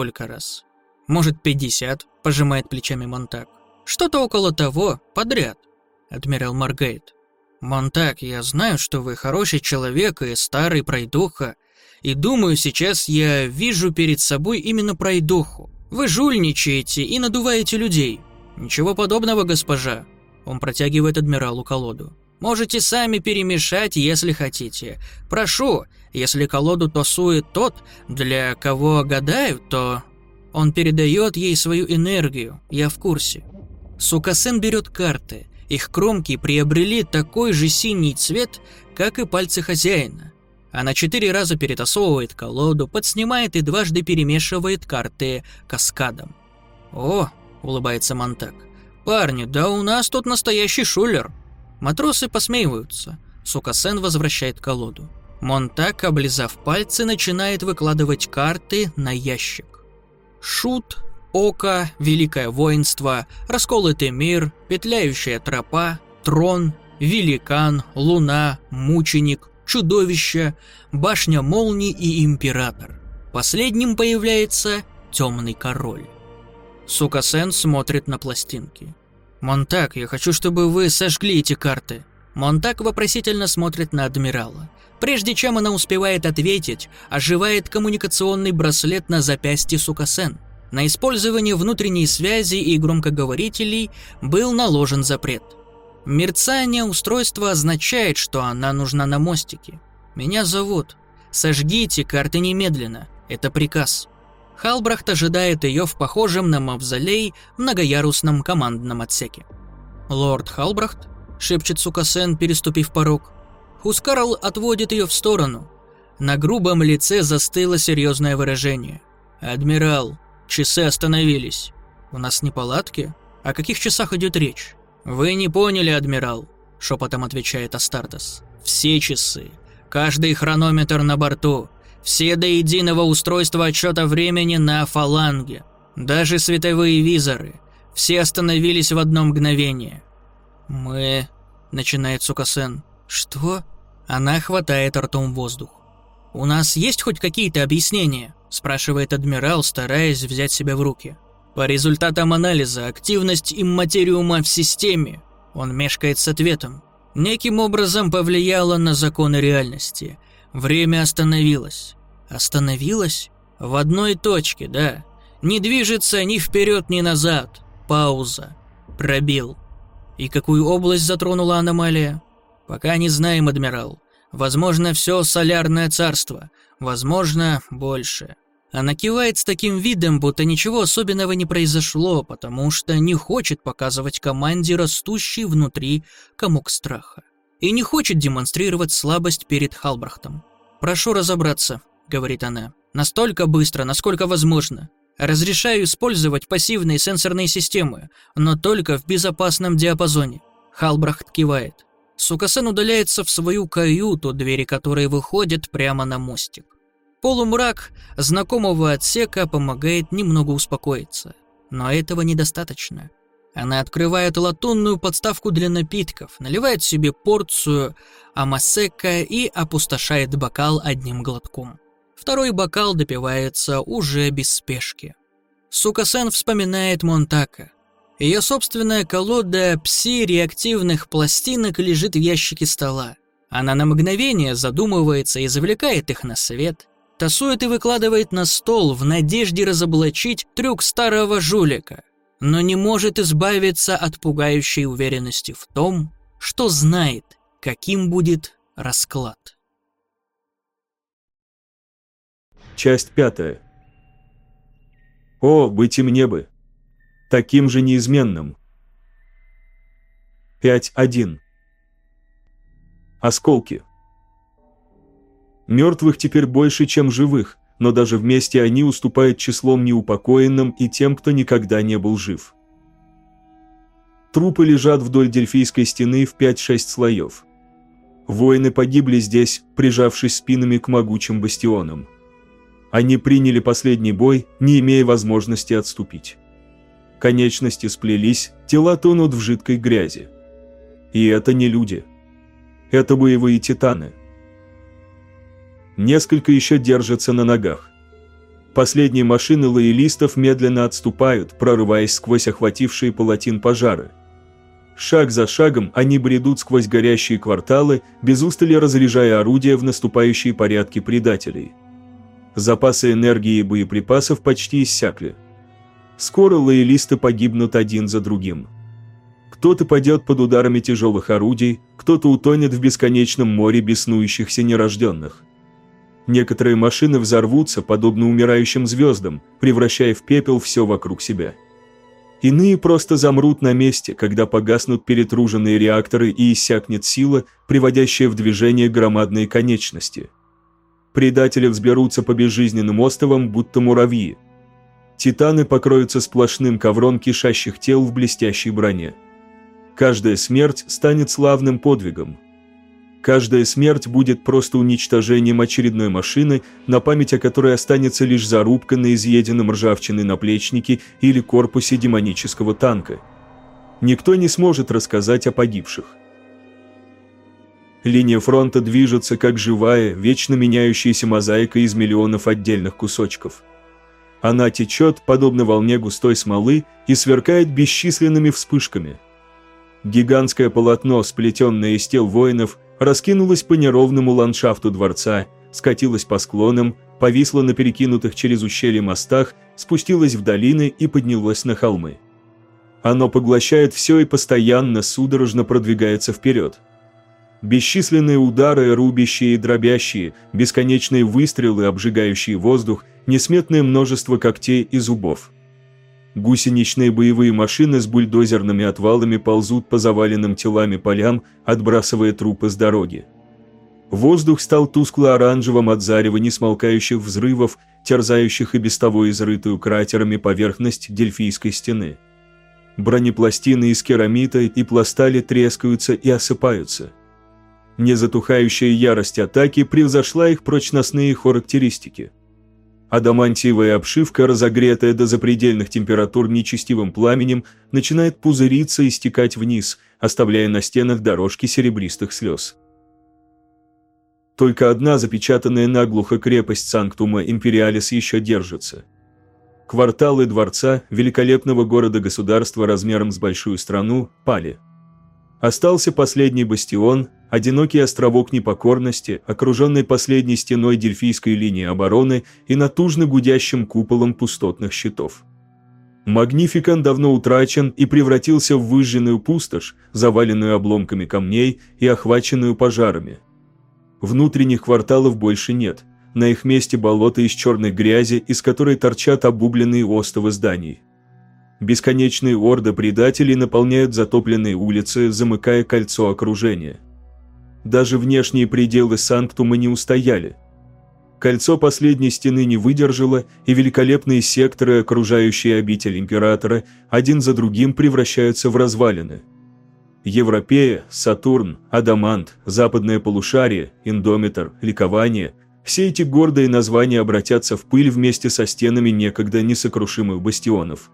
сколько раз. Может, 50, пожимает плечами Монтак. Что-то около того, подряд, адмирал Маргейт. Монтак, я знаю, что вы хороший человек и старый пройдоха, и думаю, сейчас я вижу перед собой именно пройдоху. Вы жульничаете и надуваете людей. Ничего подобного, госпожа. Он протягивает адмиралу колоду. Можете сами перемешать, если хотите. Прошу, если колоду тасует тот, для кого гадают, то... Он передает ей свою энергию, я в курсе. Сукасен берет карты. Их кромки приобрели такой же синий цвет, как и пальцы хозяина. Она четыре раза перетасовывает колоду, подснимает и дважды перемешивает карты каскадом. «О!» – улыбается Монтак. «Парни, да у нас тут настоящий шулер!» Матросы посмеиваются. Сукасен возвращает колоду. Монтак, облизав пальцы, начинает выкладывать карты на ящик. Шут, Око, Великое воинство, Расколотый мир, Петляющая тропа, Трон, Великан, Луна, Мученик, Чудовище, Башня молний и Император. Последним появляется Темный король. Сукасен смотрит на пластинки. «Монтак, я хочу, чтобы вы сожгли эти карты». Монтак вопросительно смотрит на адмирала. Прежде чем она успевает ответить, оживает коммуникационный браслет на запястье Сукасен. На использование внутренней связи и громкоговорителей был наложен запрет. Мерцание устройства означает, что она нужна на мостике. «Меня зовут. Сожгите карты немедленно. Это приказ». Халбрахт ожидает ее в похожем на мавзолей многоярусном командном отсеке. «Лорд Халбрахт?» – шепчет Сукасен, переступив порог. Хускарл отводит ее в сторону. На грубом лице застыло серьезное выражение. «Адмирал, часы остановились. У нас неполадки? О каких часах идет речь?» «Вы не поняли, адмирал», – шепотом отвечает Астартес. «Все часы. Каждый хронометр на борту. Все до единого устройства отчета времени на фаланге. Даже световые визоры. Все остановились в одно мгновение. «Мы...» – начинает Сукасен. «Что?» Она хватает ртом воздух. «У нас есть хоть какие-то объяснения?» – спрашивает адмирал, стараясь взять себя в руки. «По результатам анализа, активность имматериума в системе...» Он мешкает с ответом. «Неким образом повлияло на законы реальности – Время остановилось. Остановилось? В одной точке, да. Не движется ни вперед, ни назад. Пауза. Пробил. И какую область затронула аномалия? Пока не знаем, адмирал. Возможно, все солярное царство. Возможно, больше. Она кивает с таким видом, будто ничего особенного не произошло, потому что не хочет показывать команде растущий внутри комок страха и не хочет демонстрировать слабость перед Халбрахтом. «Прошу разобраться», — говорит она, — «настолько быстро, насколько возможно. Разрешаю использовать пассивные сенсорные системы, но только в безопасном диапазоне». Халбрахт кивает. Сукасен удаляется в свою каюту, двери которой выходят прямо на мостик. Полумрак знакомого отсека помогает немного успокоиться. Но этого недостаточно. Она открывает латунную подставку для напитков, наливает себе порцию амасека и опустошает бокал одним глотком. Второй бокал допивается уже без спешки. Сукасен вспоминает Монтака. Ее собственная колода пси-реактивных пластинок лежит в ящике стола. Она на мгновение задумывается и завлекает их на свет, тасует и выкладывает на стол в надежде разоблачить трюк старого жулика – но не может избавиться от пугающей уверенности в том, что знает, каким будет расклад. Часть пятая. О, быть им небы! Таким же неизменным. 5.1. Осколки. Мертвых теперь больше, чем живых, но даже вместе они уступают числом неупокоенным и тем, кто никогда не был жив. Трупы лежат вдоль Дельфийской стены в 5-6 слоев. Воины погибли здесь, прижавшись спинами к могучим бастионам. Они приняли последний бой, не имея возможности отступить. Конечности сплелись, тела тонут в жидкой грязи. И это не люди. Это боевые титаны – Несколько еще держатся на ногах. Последние машины лоялистов медленно отступают, прорываясь сквозь охватившие палатин пожары. Шаг за шагом они бредут сквозь горящие кварталы, без устали разряжая орудия в наступающие порядки предателей. Запасы энергии и боеприпасов почти иссякли. Скоро лоялисты погибнут один за другим. Кто-то падет под ударами тяжелых орудий, кто-то утонет в бесконечном море беснующихся нерожденных. Некоторые машины взорвутся, подобно умирающим звездам, превращая в пепел все вокруг себя. Иные просто замрут на месте, когда погаснут перетруженные реакторы и иссякнет сила, приводящая в движение громадные конечности. Предатели взберутся по безжизненным островам, будто муравьи. Титаны покроются сплошным ковром кишащих тел в блестящей броне. Каждая смерть станет славным подвигом – Каждая смерть будет просто уничтожением очередной машины, на память о которой останется лишь зарубка на изъеденном ржавчиной наплечнике или корпусе демонического танка. Никто не сможет рассказать о погибших. Линия фронта движется как живая, вечно меняющаяся мозаика из миллионов отдельных кусочков. Она течет, подобно волне густой смолы, и сверкает бесчисленными вспышками. Гигантское полотно, сплетенное из тел воинов – раскинулась по неровному ландшафту дворца, скатилась по склонам, повисла на перекинутых через ущелье мостах, спустилась в долины и поднялась на холмы. Оно поглощает все и постоянно судорожно продвигается вперед. Бесчисленные удары, рубящие и дробящие, бесконечные выстрелы, обжигающие воздух, несметное множество когтей и зубов – Гусеничные боевые машины с бульдозерными отвалами ползут по заваленным телами полям, отбрасывая трупы с дороги. Воздух стал тускло-оранжевым от зарева несмолкающих взрывов, терзающих и без того изрытую кратерами поверхность Дельфийской стены. Бронепластины из керамита и пластали трескаются и осыпаются. Незатухающая ярость атаки превзошла их прочностные характеристики – Адамантиевая обшивка, разогретая до запредельных температур нечестивым пламенем, начинает пузыриться и стекать вниз, оставляя на стенах дорожки серебристых слез. Только одна запечатанная наглухо крепость Санктума Империалис еще держится. Кварталы дворца, великолепного города-государства размером с большую страну, пали. Остался последний бастион, одинокий островок непокорности, окруженный последней стеной дельфийской линии обороны и натужно гудящим куполом пустотных щитов. Магнификан давно утрачен и превратился в выжженную пустошь, заваленную обломками камней и охваченную пожарами. Внутренних кварталов больше нет, на их месте болото из черной грязи, из которой торчат обугленные остовы зданий. Бесконечные орды предателей наполняют затопленные улицы, замыкая кольцо окружения. Даже внешние пределы Санктума не устояли. Кольцо последней стены не выдержало, и великолепные секторы, окружающие обитель Императора, один за другим превращаются в развалины. Европея, Сатурн, Адамант, Западное полушарие, Индометр, Ликование – все эти гордые названия обратятся в пыль вместе со стенами некогда несокрушимых бастионов.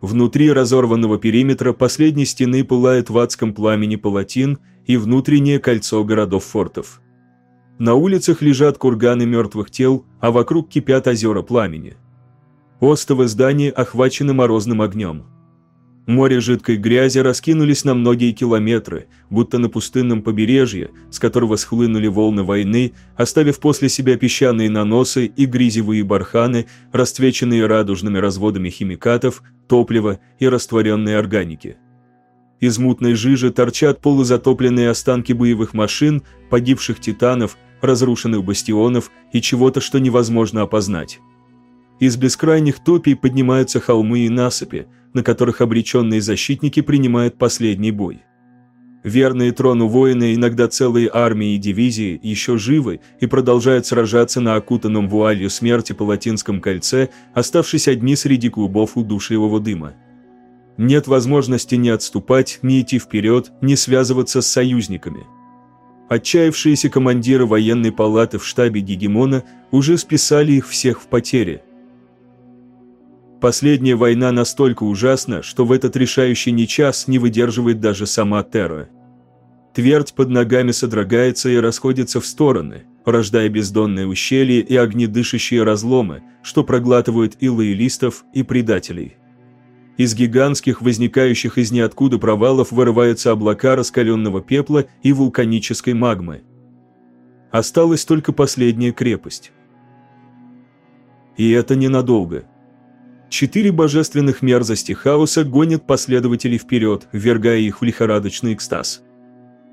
Внутри разорванного периметра последней стены пылает в адском пламени палатин и внутреннее кольцо городов-фортов. На улицах лежат курганы мертвых тел, а вокруг кипят озера пламени. Остовы зданий охвачены морозным огнем. Море жидкой грязи раскинулись на многие километры, будто на пустынном побережье, с которого схлынули волны войны, оставив после себя песчаные наносы и грязевые барханы, расцвеченные радужными разводами химикатов, топлива и растворенной органики. Из мутной жижи торчат полузатопленные останки боевых машин, погибших титанов, разрушенных бастионов и чего-то, что невозможно опознать. Из бескрайних топий поднимаются холмы и насыпи, на которых обреченные защитники принимают последний бой. Верные трону воины, иногда целые армии и дивизии, еще живы и продолжают сражаться на окутанном вуалью смерти Палатинском кольце, оставшись одни среди клубов удушливого дыма. Нет возможности ни отступать, ни идти вперед, ни связываться с союзниками. Отчаявшиеся командиры военной палаты в штабе Гегемона уже списали их всех в потере – Последняя война настолько ужасна, что в этот решающий нечас не выдерживает даже сама Терра. Твердь под ногами содрогается и расходится в стороны, рождая бездонные ущелья и огнедышащие разломы, что проглатывают и лоялистов, и предателей. Из гигантских, возникающих из ниоткуда провалов вырываются облака раскаленного пепла и вулканической магмы. Осталась только последняя крепость. И это ненадолго. Четыре божественных мерзости хаоса гонят последователей вперед, ввергая их в лихорадочный экстаз.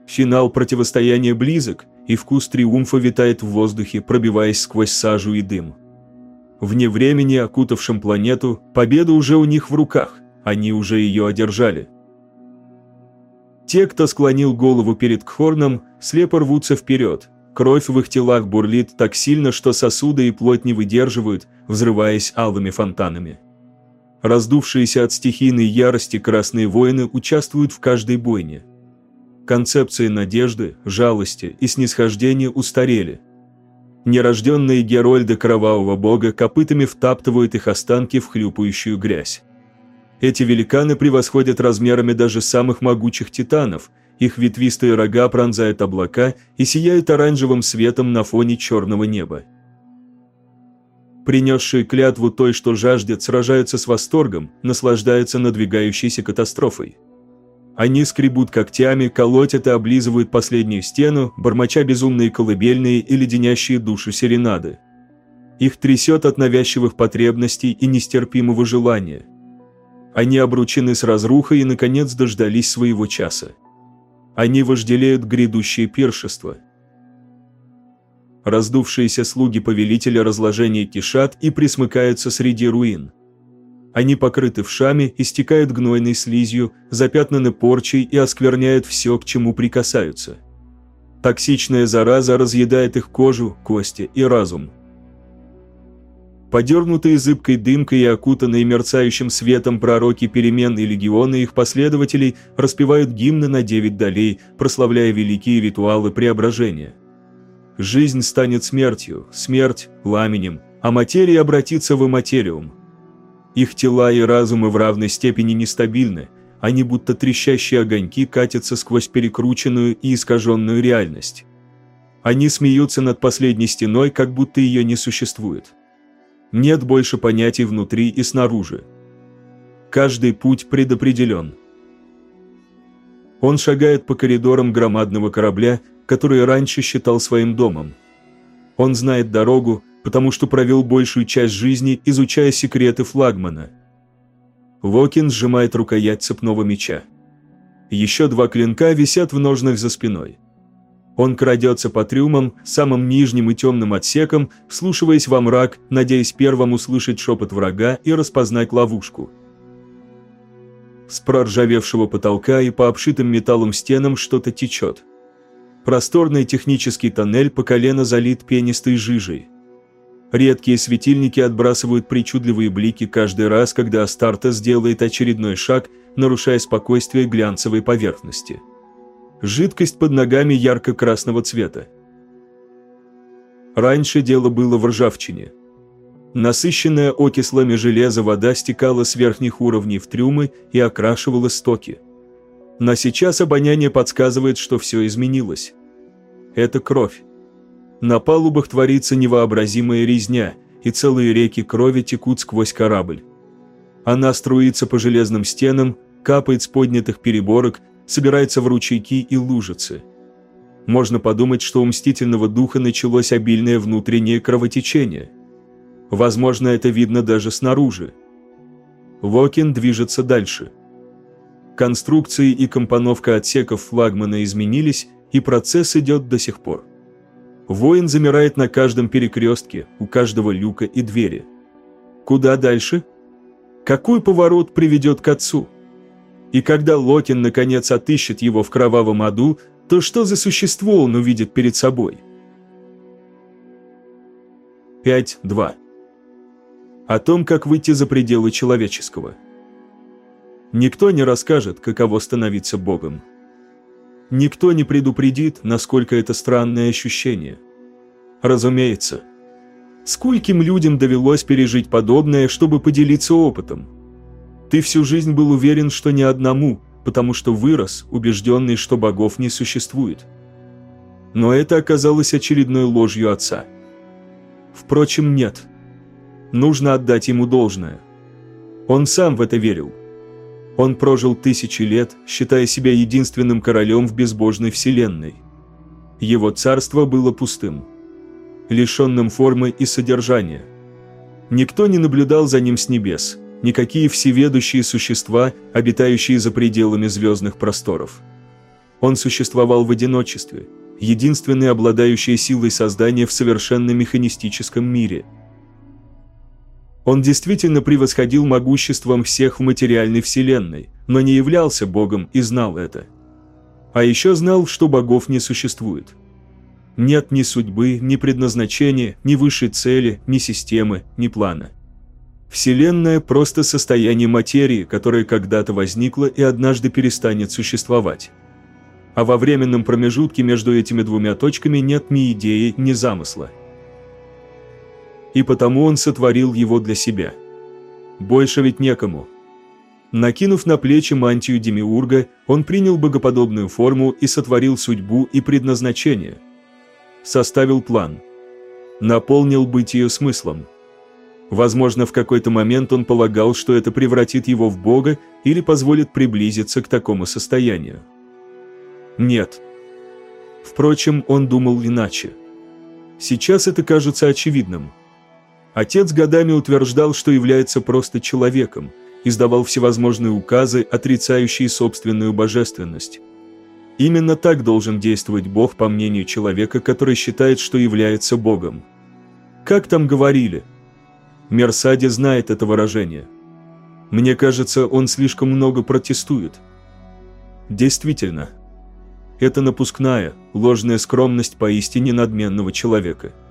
Финал противостояния близок, и вкус триумфа витает в воздухе, пробиваясь сквозь сажу и дым. Вне времени, окутавшем планету, победа уже у них в руках, они уже ее одержали. Те, кто склонил голову перед Кхорном, слепо рвутся вперед, кровь в их телах бурлит так сильно, что сосуды и плоть не выдерживают, взрываясь алыми фонтанами. Раздувшиеся от стихийной ярости красные воины участвуют в каждой бойне – концепции надежды, жалости и снисхождения устарели. Нерожденные герольды кровавого бога копытами втаптывают их останки в хлюпающую грязь. Эти великаны превосходят размерами даже самых могучих титанов, их ветвистые рога пронзают облака и сияют оранжевым светом на фоне черного неба. Принесшие клятву той, что жаждет, сражаются с восторгом, наслаждаются надвигающейся катастрофой. Они скребут когтями, колотят и облизывают последнюю стену, бормоча безумные колыбельные и леденящие душу серенады. Их трясет от навязчивых потребностей и нестерпимого желания. Они обручены с разрухой и, наконец, дождались своего часа. Они вожделеют грядущее пиршество. Раздувшиеся слуги повелителя разложения кишат и присмыкаются среди руин. Они покрыты вшами, истекают гнойной слизью, запятнаны порчей и оскверняют все, к чему прикасаются. Токсичная зараза разъедает их кожу, кости и разум. Подернутые зыбкой дымкой и окутанные мерцающим светом пророки перемен и легионы их последователей распевают гимны на девять долей, прославляя великие ритуалы преображения. Жизнь станет смертью, смерть – ламенем, а материя обратится в материум. Их тела и разумы в равной степени нестабильны, они будто трещащие огоньки катятся сквозь перекрученную и искаженную реальность. Они смеются над последней стеной, как будто ее не существует. Нет больше понятий внутри и снаружи. Каждый путь предопределен. Он шагает по коридорам громадного корабля, который раньше считал своим домом. Он знает дорогу, потому что провел большую часть жизни, изучая секреты флагмана. Вокин сжимает рукоять цепного меча. Еще два клинка висят в ножнах за спиной. Он крадется по трюмам, самым нижним и темным отсекам, вслушиваясь во мрак, надеясь первым услышать шепот врага и распознать ловушку. С проржавевшего потолка и по обшитым металлом стенам что-то течет. Просторный технический тоннель по колено залит пенистой жижей. Редкие светильники отбрасывают причудливые блики каждый раз, когда Астартес делает очередной шаг, нарушая спокойствие глянцевой поверхности. Жидкость под ногами ярко-красного цвета. Раньше дело было в ржавчине. Насыщенная окислами железа вода стекала с верхних уровней в трюмы и окрашивала стоки. Но сейчас обоняние подсказывает, что все изменилось. Это кровь. На палубах творится невообразимая резня, и целые реки крови текут сквозь корабль. Она струится по железным стенам, капает с поднятых переборок, собирается в ручейки и лужицы. Можно подумать, что у мстительного духа началось обильное внутреннее кровотечение. Возможно, это видно даже снаружи. Вокин движется дальше. Конструкции и компоновка отсеков флагмана изменились, и процесс идет до сих пор. Воин замирает на каждом перекрестке, у каждого люка и двери. Куда дальше? Какой поворот приведет к отцу? И когда Локин наконец отыщет его в кровавом аду, то что за существо он увидит перед собой? 5.2 О том, как выйти за пределы человеческого. Никто не расскажет, каково становиться Богом. Никто не предупредит, насколько это странное ощущение. Разумеется. Скольким людям довелось пережить подобное, чтобы поделиться опытом? Ты всю жизнь был уверен, что ни одному, потому что вырос, убежденный, что богов не существует. Но это оказалось очередной ложью отца. Впрочем, нет. Нужно отдать ему должное. Он сам в это верил. Он прожил тысячи лет, считая себя единственным королем в безбожной вселенной. Его царство было пустым, лишенным формы и содержания. Никто не наблюдал за ним с небес, никакие всеведущие существа, обитающие за пределами звездных просторов. Он существовал в одиночестве, единственный обладающий силой создания в совершенно механистическом мире – он действительно превосходил могуществом всех в материальной вселенной, но не являлся богом и знал это. А еще знал, что богов не существует. Нет ни судьбы, ни предназначения, ни высшей цели, ни системы, ни плана. Вселенная – просто состояние материи, которое когда-то возникло и однажды перестанет существовать. А во временном промежутке между этими двумя точками нет ни идеи, ни замысла – и потому он сотворил его для себя. Больше ведь некому. Накинув на плечи мантию Демиурга, он принял богоподобную форму и сотворил судьбу и предназначение. Составил план. Наполнил быть ее смыслом. Возможно, в какой-то момент он полагал, что это превратит его в Бога или позволит приблизиться к такому состоянию. Нет. Впрочем, он думал иначе. Сейчас это кажется очевидным – Отец годами утверждал, что является просто человеком, издавал всевозможные указы, отрицающие собственную божественность. Именно так должен действовать Бог, по мнению человека, который считает, что является Богом. Как там говорили? Мерсади знает это выражение. Мне кажется, он слишком много протестует. Действительно, это напускная, ложная скромность поистине надменного человека –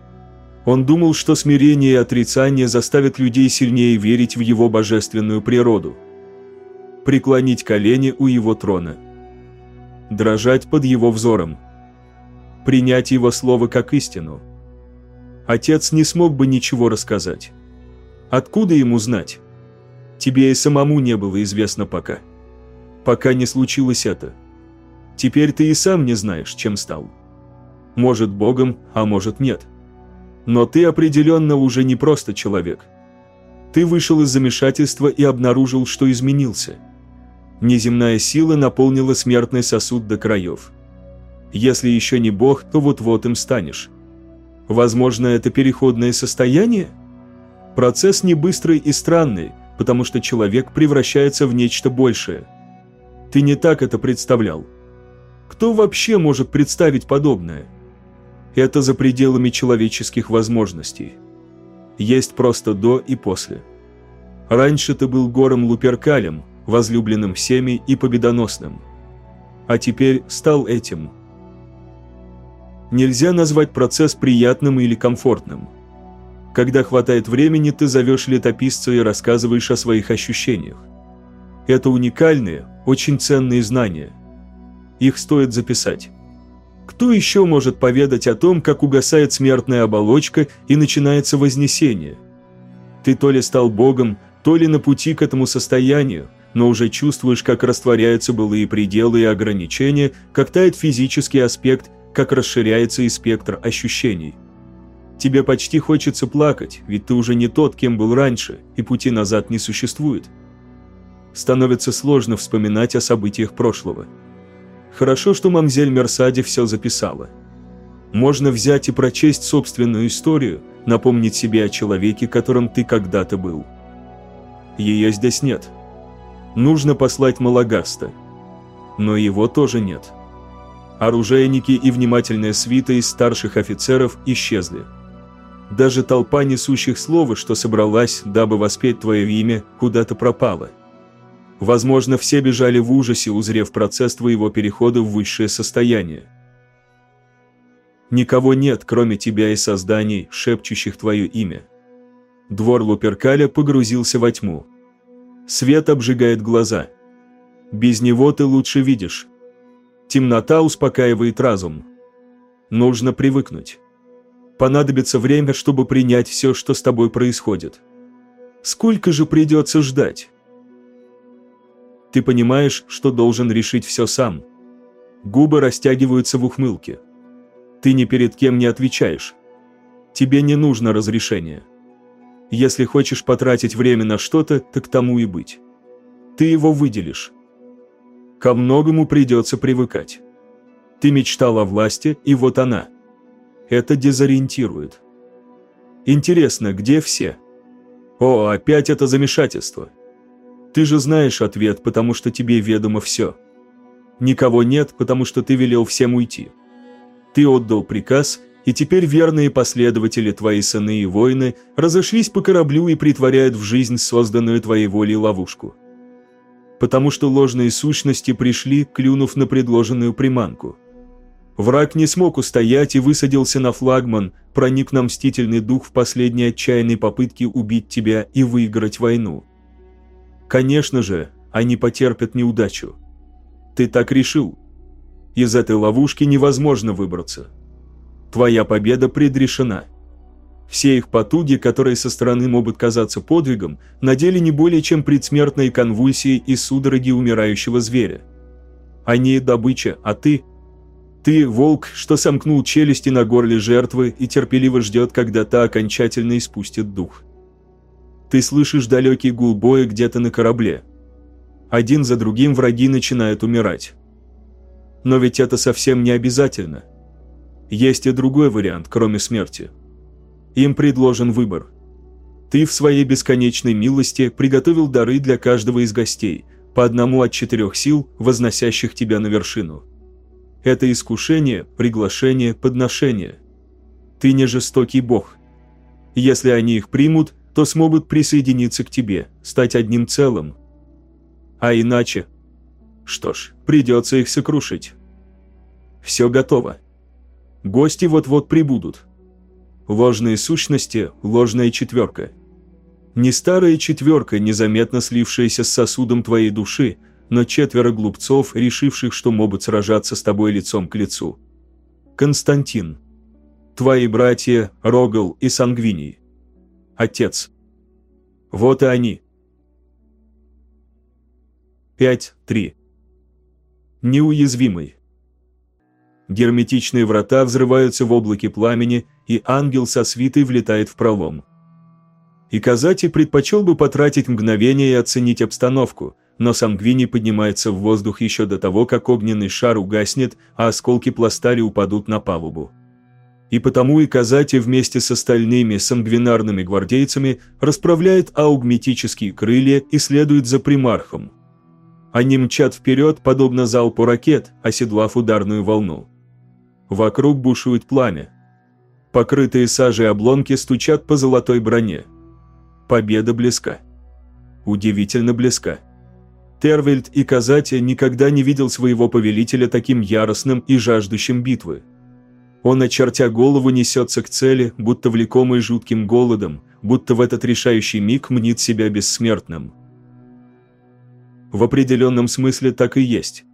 он думал, что смирение и отрицание заставят людей сильнее верить в его божественную природу. Преклонить колени у его трона. Дрожать под его взором. Принять его слово как истину. Отец не смог бы ничего рассказать. Откуда ему знать? Тебе и самому не было известно пока. Пока не случилось это. Теперь ты и сам не знаешь, чем стал. Может Богом, а может нет. Но ты определенно уже не просто человек. Ты вышел из замешательства и обнаружил, что изменился. Неземная сила наполнила смертный сосуд до краев. Если еще не Бог, то вот-вот им станешь. Возможно, это переходное состояние? Процесс не быстрый и странный, потому что человек превращается в нечто большее. Ты не так это представлял. Кто вообще может представить подобное? Это за пределами человеческих возможностей. Есть просто до и после. Раньше ты был гором Луперкалем, возлюбленным всеми и победоносным. А теперь стал этим. Нельзя назвать процесс приятным или комфортным. Когда хватает времени, ты зовешь летописца и рассказываешь о своих ощущениях. Это уникальные, очень ценные знания. Их стоит записать. Кто еще может поведать о том, как угасает смертная оболочка и начинается вознесение? Ты то ли стал Богом, то ли на пути к этому состоянию, но уже чувствуешь, как растворяются былые пределы и ограничения, как тает физический аспект, как расширяется и спектр ощущений. Тебе почти хочется плакать, ведь ты уже не тот, кем был раньше, и пути назад не существует. Становится сложно вспоминать о событиях прошлого. Хорошо, что мамзель Мерсади все записала. Можно взять и прочесть собственную историю, напомнить себе о человеке, которым ты когда-то был. Ее здесь нет. Нужно послать Малагаста. Но его тоже нет. Оружейники и внимательная свита из старших офицеров исчезли. Даже толпа несущих слова, что собралась, дабы воспеть твое имя, куда-то пропала. Возможно, все бежали в ужасе, узрев процесс твоего перехода в высшее состояние. Никого нет, кроме тебя и созданий, шепчущих твое имя. Двор Луперкаля погрузился во тьму. Свет обжигает глаза. Без него ты лучше видишь. Темнота успокаивает разум. Нужно привыкнуть. Понадобится время, чтобы принять все, что с тобой происходит. Сколько же придется ждать? Ты понимаешь, что должен решить все сам. Губы растягиваются в ухмылке. Ты ни перед кем не отвечаешь. Тебе не нужно разрешение. Если хочешь потратить время на что-то, так тому и быть. Ты его выделишь. Ко многому придется привыкать. Ты мечтал о власти, и вот она. Это дезориентирует. Интересно, где все? О, опять это замешательство. Ты же знаешь ответ, потому что тебе ведомо все. Никого нет, потому что ты велел всем уйти. Ты отдал приказ, и теперь верные последователи, твои сыны и воины, разошлись по кораблю и притворяют в жизнь созданную твоей волей ловушку. Потому что ложные сущности пришли, клюнув на предложенную приманку. Враг не смог устоять и высадился на флагман, проник на мстительный дух в последней отчаянной попытке убить тебя и выиграть войну. Конечно же, они потерпят неудачу. Ты так решил. Из этой ловушки невозможно выбраться. Твоя победа предрешена. Все их потуги, которые со стороны могут казаться подвигом, на деле не более чем предсмертные конвульсии и судороги умирающего зверя. Они – добыча, а ты – ты – волк, что сомкнул челюсти на горле жертвы и терпеливо ждет, когда та окончательно испустит дух. Ты слышишь далекий гул боя где-то на корабле – один за другим враги начинают умирать. Но ведь это совсем не обязательно. Есть и другой вариант, кроме смерти. Им предложен выбор. Ты в своей бесконечной милости приготовил дары для каждого из гостей, по одному от четырех сил, возносящих тебя на вершину. Это искушение, приглашение, подношение. Ты не жестокий бог. Если они их примут, то смогут присоединиться к тебе, стать одним целым, а иначе... Что ж, придется их сокрушить. Все готово. Гости вот-вот прибудут. Ложные сущности, ложная четверка. Не старая четверка, незаметно слившаяся с сосудом твоей души, но четверо глупцов, решивших, что могут сражаться с тобой лицом к лицу. Константин. Твои братья Рогал и Сангвиний. Отец. Вот и они. 5.3. Неуязвимый. Герметичные врата взрываются в облаке пламени, и ангел со свитой влетает в пролом. И Казати предпочел бы потратить мгновение и оценить обстановку, но Сангвини поднимается в воздух еще до того, как огненный шар угаснет, а осколки пластали упадут на палубу. И потому и Казати вместе с остальными сангвинарными гвардейцами расправляет аугметические крылья и следует за примархом, они мчат вперед, подобно залпу ракет, оседлав ударную волну. Вокруг бушует пламя. Покрытые сажей обломки стучат по золотой броне. Победа близка. Удивительно близка. Тервельд и Казати никогда не видел своего повелителя таким яростным и жаждущим битвы. Он, очертя голову, несется к цели, будто влекомый жутким голодом, будто в этот решающий миг мнит себя бессмертным – в определенном смысле так и есть.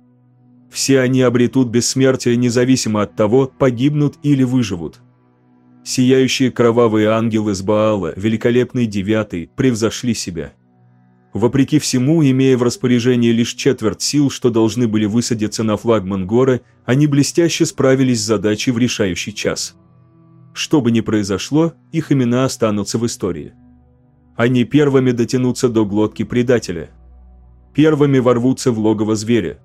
Все они обретут бессмертие независимо от того, погибнут или выживут. Сияющие кровавые ангелы с Баала, великолепный девятый, превзошли себя. Вопреки всему, имея в распоряжении лишь четверть сил, что должны были высадиться на флагман горы, они блестяще справились с задачей в решающий час. Что бы ни произошло, их имена останутся в истории. Они первыми дотянутся до глотки предателя – первыми ворвутся в логово зверя.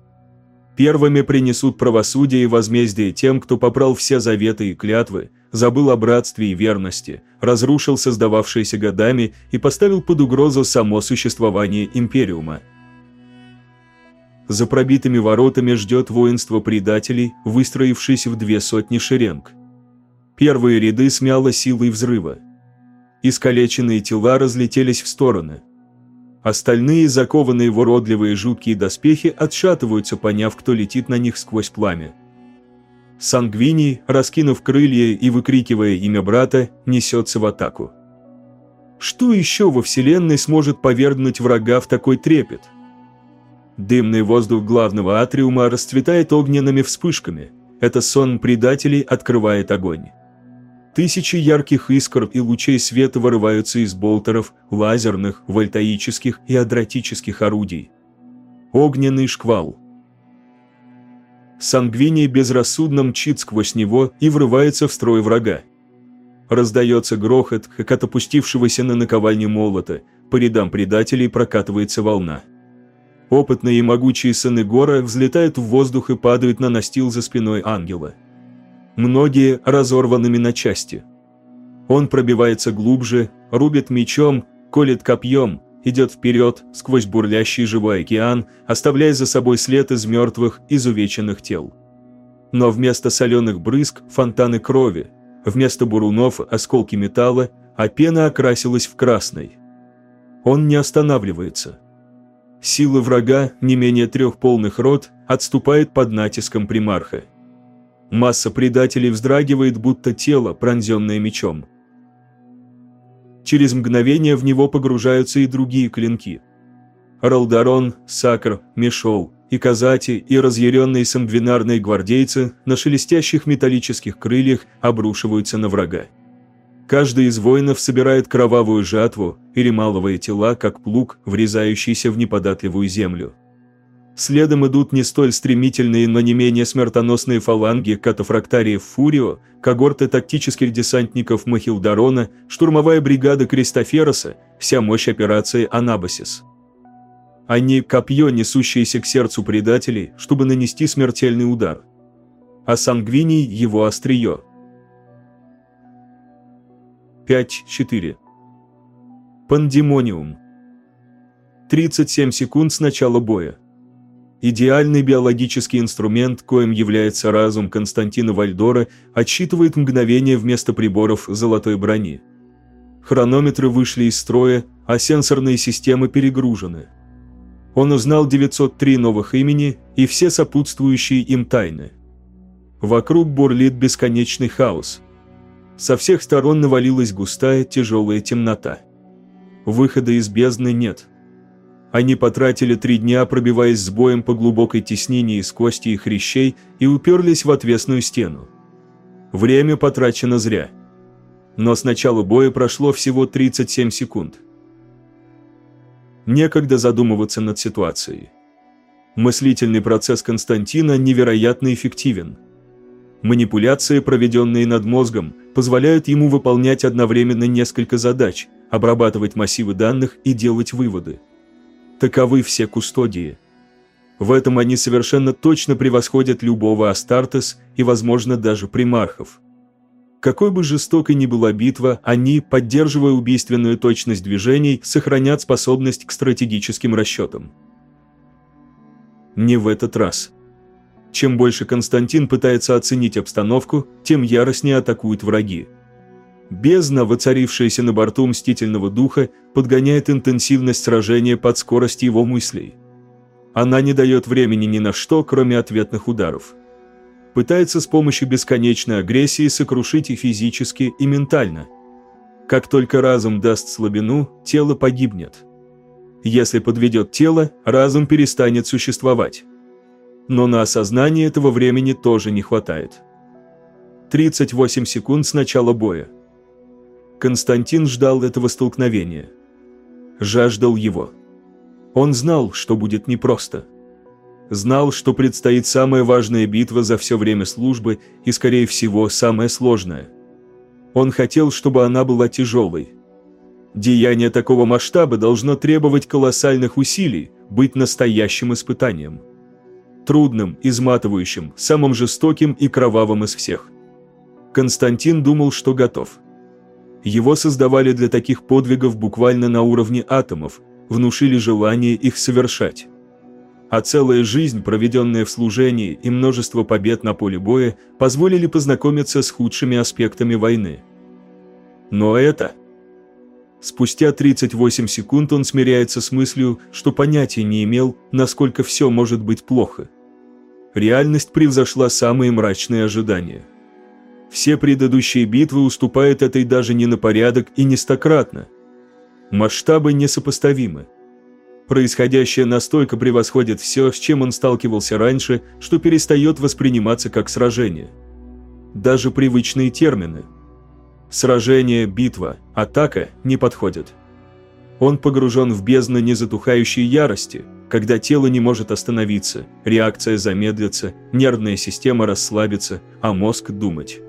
Первыми принесут правосудие и возмездие тем, кто попрал все заветы и клятвы, забыл о братстве и верности, разрушил создававшиеся годами и поставил под угрозу само существование Империума. За пробитыми воротами ждет воинство предателей, выстроившись в две сотни шеренг. Первые ряды смяло силой взрыва. Искалеченные тела разлетелись в стороны – Остальные, закованные в уродливые жуткие доспехи, отшатываются, поняв, кто летит на них сквозь пламя. Сангвиний, раскинув крылья и выкрикивая имя брата, несется в атаку. Что еще во Вселенной сможет повергнуть врага в такой трепет? Дымный воздух главного атриума расцветает огненными вспышками. Это сон предателей открывает огонь. Тысячи ярких искр и лучей света вырываются из болтеров, лазерных, вольтаических и адратических орудий. Огненный шквал. Сангвиний безрассудно мчит сквозь него и врывается в строй врага. Раздается грохот, как от опустившегося на наковальне молота, по рядам предателей прокатывается волна. Опытные и могучие сыны Гора взлетают в воздух и падают на настил за спиной ангела. Многие разорванными на части. Он пробивается глубже, рубит мечом, колет копьем, идет вперед сквозь бурлящий живой океан, оставляя за собой след из мертвых, изувеченных тел. Но вместо соленых брызг – фонтаны крови, вместо бурунов – осколки металла, а пена окрасилась в красный. Он не останавливается – Сила врага, не менее трех полных рот, отступает под натиском примарха. Масса предателей вздрагивает, будто тело, пронзенное мечом. Через мгновение в него погружаются и другие клинки. Ралдарон, Сакр, Мешол, и Казати, и разъяренные самдвинарные гвардейцы на шелестящих металлических крыльях обрушиваются на врага. Каждый из воинов собирает кровавую жатву маловые тела, как плуг, врезающийся в неподатливую землю. Следом идут не столь стремительные, но не менее смертоносные фаланги катафрактариев Фурио, когорты тактических десантников Махилдарона, штурмовая бригада Кристофероса, вся мощь операции Анабасис. Они – копье, несущееся к сердцу предателей, чтобы нанести смертельный удар. А Сангвиний – его острие – 5-4. Пандемониум. 37 секунд с начала боя. Идеальный биологический инструмент, коим является разум Константина Вальдора, отсчитывает мгновение вместо приборов золотой брони. Хронометры вышли из строя, а сенсорные системы перегружены. Он узнал 903 новых имени и все сопутствующие им тайны. Вокруг бурлит бесконечный хаос – со всех сторон навалилась густая, тяжелая темнота. Выхода из бездны нет. Они потратили три дня, пробиваясь с боем по глубокой теснине из кости и хрящей, и уперлись в отвесную стену. Время потрачено зря. Но с начала боя прошло всего 37 секунд. Некогда задумываться над ситуацией. Мыслительный процесс Константина невероятно эффективен – Манипуляции, проведенные над мозгом, позволяют ему выполнять одновременно несколько задач, обрабатывать массивы данных и делать выводы. Таковы все кустодии. В этом они совершенно точно превосходят любого Астартес и, возможно, даже примархов. Какой бы жестокой ни была битва, они, поддерживая убийственную точность движений, сохранят способность к стратегическим расчетам. Не в этот раз. Чем больше Константин пытается оценить обстановку, тем яростнее атакуют враги. Бездна, воцарившаяся на борту Мстительного Духа, подгоняет интенсивность сражения под скорость его мыслей. Она не дает времени ни на что, кроме ответных ударов. Пытается с помощью бесконечной агрессии сокрушить и физически, и ментально. Как только разум даст слабину, тело погибнет. Если подведет тело, разум перестанет существовать но на осознание этого времени тоже не хватает. 38 секунд с начала боя. Константин ждал этого столкновения. Жаждал его. Он знал, что будет непросто. Знал, что предстоит самая важная битва за все время службы и, скорее всего, самая сложная. Он хотел, чтобы она была тяжелой. Деяние такого масштаба должно требовать колоссальных усилий, быть настоящим испытанием трудным, изматывающим, самым жестоким и кровавым из всех. Константин думал, что готов. Его создавали для таких подвигов буквально на уровне атомов, внушили желание их совершать. А целая жизнь, проведенная в служении и множество побед на поле боя, позволили познакомиться с худшими аспектами войны. Но это... Спустя 38 секунд он смиряется с мыслью, что понятия не имел, насколько все может быть плохо реальность превзошла самые мрачные ожидания. Все предыдущие битвы уступают этой даже не на порядок и не стократно. Масштабы несопоставимы. Происходящее настолько превосходит все, с чем он сталкивался раньше, что перестает восприниматься как сражение. Даже привычные термины. Сражение, битва, атака не подходят. Он погружен в бездну незатухающей ярости – когда тело не может остановиться, реакция замедлится, нервная система расслабится, а мозг думать.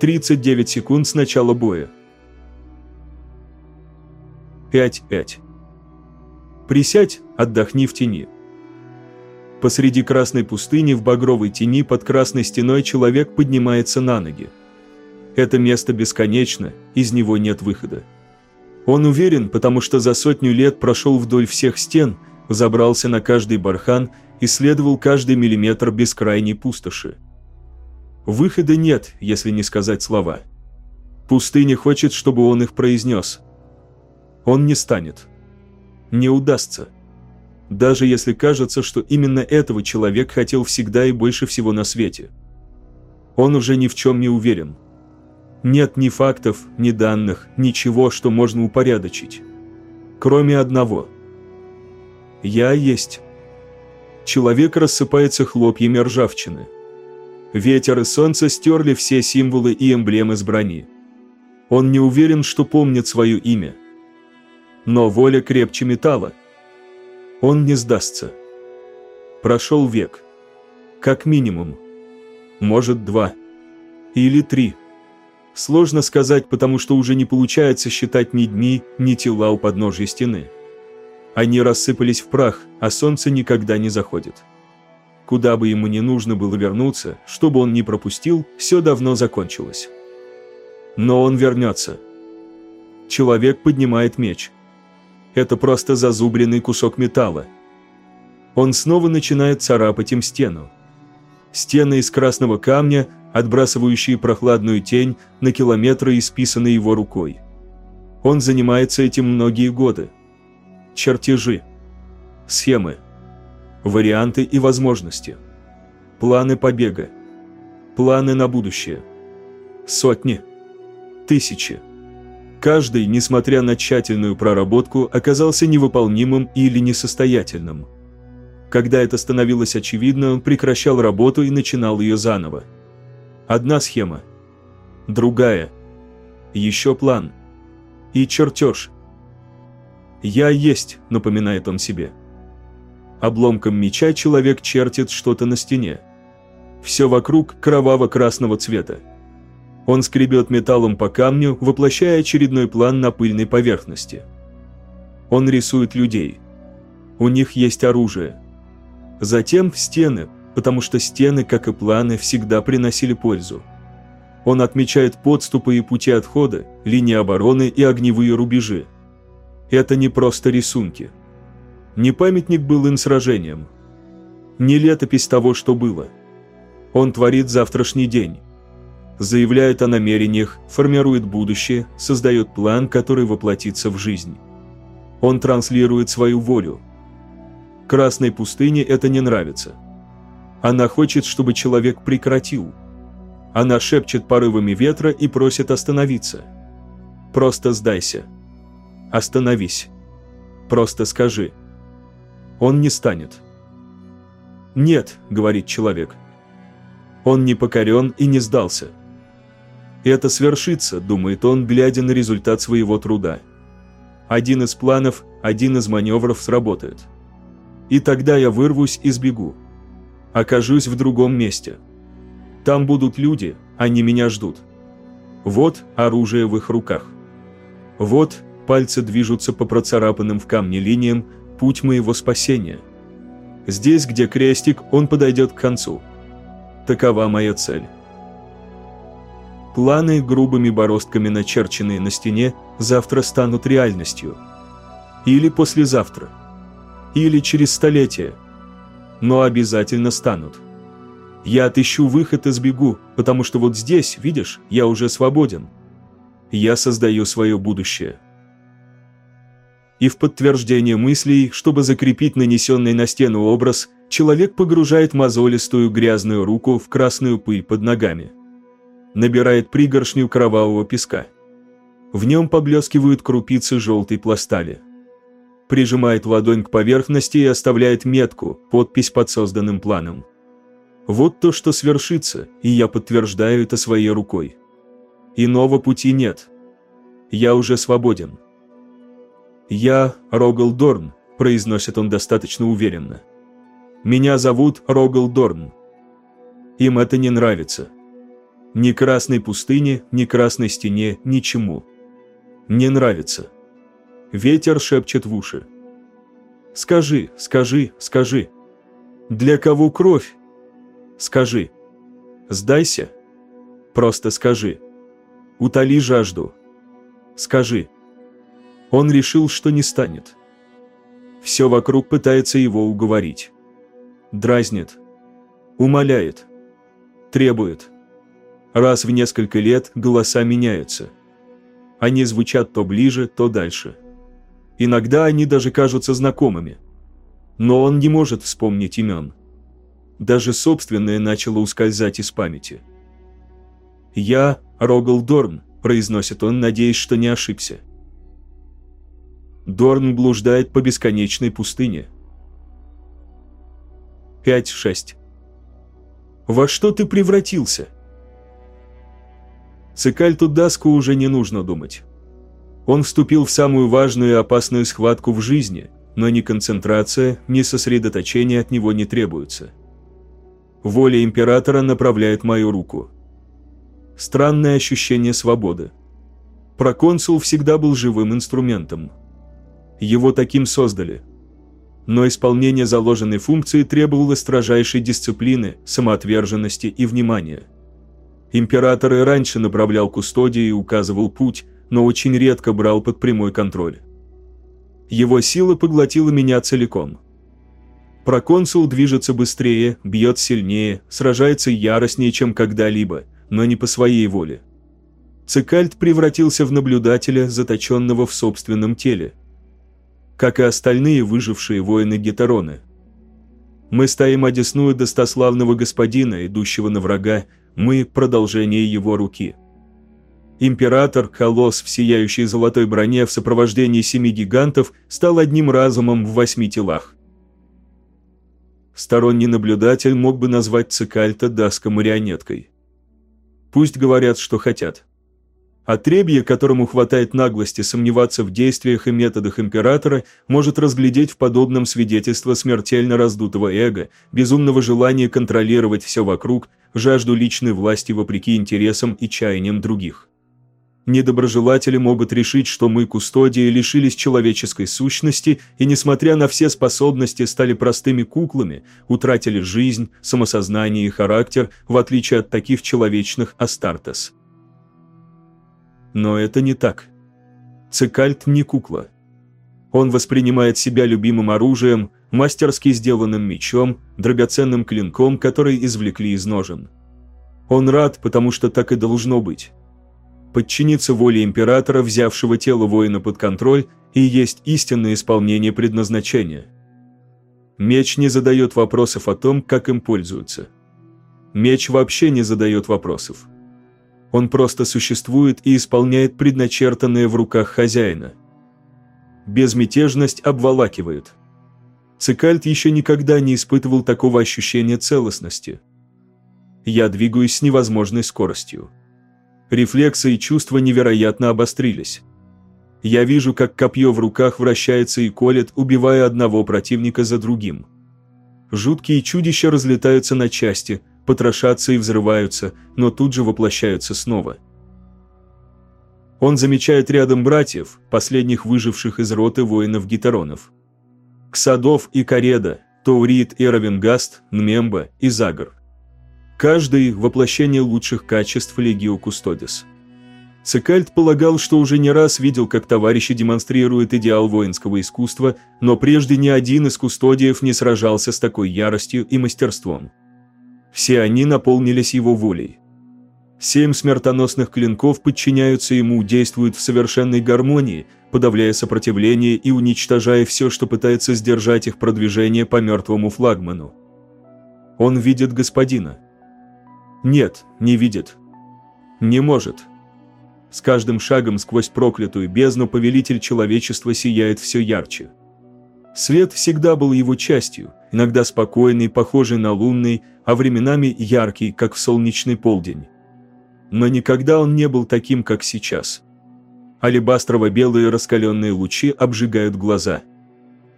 39 секунд с начала боя. 5-5. Присядь, отдохни в тени. Посреди красной пустыни в багровой тени под красной стеной человек поднимается на ноги. Это место бесконечно, из него нет выхода. Он уверен, потому что за сотню лет прошел вдоль всех стен, забрался на каждый бархан, исследовал каждый миллиметр бескрайней пустоши. Выхода нет, если не сказать слова. Пустыня хочет, чтобы он их произнес. Он не станет. Не удастся. Даже если кажется, что именно этого человек хотел всегда и больше всего на свете. Он уже ни в чем не уверен. Нет ни фактов, ни данных, ничего, что можно упорядочить. Кроме одного. Я есть. Человек рассыпается хлопьями ржавчины. Ветер и солнце стерли все символы и эмблемы с брони. Он не уверен, что помнит свое имя. Но воля крепче металла. Он не сдастся. Прошел век. Как минимум. Может, два. Или три. Сложно сказать, потому что уже не получается считать ни дни, ни тела у подножия стены. Они рассыпались в прах, а солнце никогда не заходит. Куда бы ему ни нужно было вернуться, чтобы он не пропустил, все давно закончилось. Но он вернется. Человек поднимает меч. Это просто зазубренный кусок металла. Он снова начинает царапать им стену. Стены из красного камня, отбрасывающие прохладную тень на километры, исписанные его рукой. Он занимается этим многие годы. Чертежи. Схемы варианты и возможности. Планы побега. Планы на будущее. Сотни. Тысячи. Каждый, несмотря на тщательную проработку, оказался невыполнимым или несостоятельным. Когда это становилось очевидно, он прекращал работу и начинал ее заново. Одна схема. Другая. Еще план. И чертеж. «Я есть», — напоминает он себе. Обломком меча человек чертит что-то на стене. Все вокруг кроваво-красного цвета. Он скребет металлом по камню, воплощая очередной план на пыльной поверхности. Он рисует людей. У них есть оружие. Затем стены, потому что стены, как и планы, всегда приносили пользу. Он отмечает подступы и пути отхода, линии обороны и огневые рубежи. Это не просто рисунки. Не памятник был им сражением. Не летопись того, что было. Он творит завтрашний день. Заявляет о намерениях, формирует будущее, создает план, который воплотится в жизнь. Он транслирует свою волю. Красной пустыне это не нравится. Она хочет, чтобы человек прекратил. Она шепчет порывами ветра и просит остановиться. Просто сдайся. Остановись. Просто скажи – он не станет. «Нет», — говорит человек. Он не покорен и не сдался. «Это свершится», — думает он, глядя на результат своего труда. Один из планов, один из маневров сработает. И тогда я вырвусь и сбегу. Окажусь в другом месте. Там будут люди, они меня ждут. Вот оружие в их руках. Вот пальцы движутся по процарапанным в камне линиям, путь моего спасения. Здесь, где крестик, он подойдет к концу. Такова моя цель. Планы, грубыми бороздками начерченные на стене, завтра станут реальностью. Или послезавтра. Или через столетие. Но обязательно станут. Я отыщу выход и сбегу, потому что вот здесь, видишь, я уже свободен. Я создаю свое будущее и в подтверждение мыслей, чтобы закрепить нанесенный на стену образ, человек погружает мозолистую грязную руку в красную пыль под ногами. Набирает пригоршню кровавого песка. В нем поблескивают крупицы желтой пластали. Прижимает ладонь к поверхности и оставляет метку, подпись под созданным планом. Вот то, что свершится, и я подтверждаю это своей рукой. Иного пути нет. Я уже свободен. Я Рогал Дорн, – произносит он достаточно уверенно. «Меня зовут Рогал Дорн. Им это не нравится. Ни красной пустыне, ни красной стене, ничему. Не нравится. Ветер шепчет в уши. Скажи, скажи, скажи. Для кого кровь? Скажи. Сдайся. Просто скажи. Утоли жажду. Скажи. Он решил, что не станет. Все вокруг пытается его уговорить. Дразнит. Умоляет. Требует. Раз в несколько лет голоса меняются. Они звучат то ближе, то дальше. Иногда они даже кажутся знакомыми. Но он не может вспомнить имен. Даже собственное начало ускользать из памяти. «Я Рогал Дорн», – произносит он, надеясь, что не ошибся. Дорн блуждает по бесконечной пустыне. 5-6. «Во что ты превратился?» Цикальту Даску уже не нужно думать. Он вступил в самую важную и опасную схватку в жизни, но ни концентрация, ни сосредоточение от него не требуются. Воля императора направляет мою руку. Странное ощущение свободы. Проконсул всегда был живым инструментом. Его таким создали. Но исполнение заложенной функции требовало строжайшей дисциплины, самоотверженности и внимания. Император и раньше направлял кустодии и указывал путь, но очень редко брал под прямой контроль. Его сила поглотила меня целиком. Проконсул движется быстрее, бьет сильнее, сражается яростнее, чем когда-либо, но не по своей воле. Цикальт превратился в наблюдателя, заточенного в собственном теле. Как и остальные выжившие воины Гетероны. Мы стоим одесную достославного господина, идущего на врага, мы – продолжение его руки. Император, колосс в сияющей золотой броне в сопровождении семи гигантов, стал одним разумом в восьми телах. Сторонний наблюдатель мог бы назвать Цикальта Даска-марионеткой. Пусть говорят, что хотят. Отребье, которому хватает наглости сомневаться в действиях и методах императора, может разглядеть в подобном свидетельство смертельно раздутого эго, безумного желания контролировать все вокруг, жажду личной власти вопреки интересам и чаяниям других. Недоброжелатели могут решить, что мы, кустодии, лишились человеческой сущности и, несмотря на все способности, стали простыми куклами, утратили жизнь, самосознание и характер, в отличие от таких человечных Астартес. Но это не так. Цикальт не кукла. Он воспринимает себя любимым оружием, мастерски сделанным мечом, драгоценным клинком, который извлекли из ножен. Он рад, потому что так и должно быть подчиниться воле императора, взявшего тело воина под контроль, и есть истинное исполнение предназначения. Меч не задает вопросов о том, как им пользуются. Меч вообще не задает вопросов. Он просто существует и исполняет предначертанное в руках хозяина. Безмятежность обволакивает. Цикальт еще никогда не испытывал такого ощущения целостности. Я двигаюсь с невозможной скоростью. Рефлексы и чувства невероятно обострились. Я вижу, как копье в руках вращается и колет, убивая одного противника за другим. Жуткие чудища разлетаются на части, потрошатся и взрываются, но тут же воплощаются снова. Он замечает рядом братьев, последних выживших из роты воинов-гитаронов. Ксадов и Кареда, Таурит и Равенгаст, Нмемба и Загр. Каждый – воплощение лучших качеств Легио Кустодис. Цикальт полагал, что уже не раз видел, как товарищи демонстрируют идеал воинского искусства, но прежде ни один из кустодиев не сражался с такой яростью и мастерством. Все они наполнились его волей. Семь смертоносных клинков подчиняются ему, действуют в совершенной гармонии, подавляя сопротивление и уничтожая все, что пытается сдержать их продвижение по мертвому флагману. Он видит господина. Нет, не видит. Не может. С каждым шагом сквозь проклятую бездну повелитель человечества сияет все ярче. Свет всегда был его частью, иногда спокойный, похожий на лунный, а временами яркий, как в солнечный полдень. Но никогда он не был таким, как сейчас. Алебастрово-белые раскаленные лучи обжигают глаза.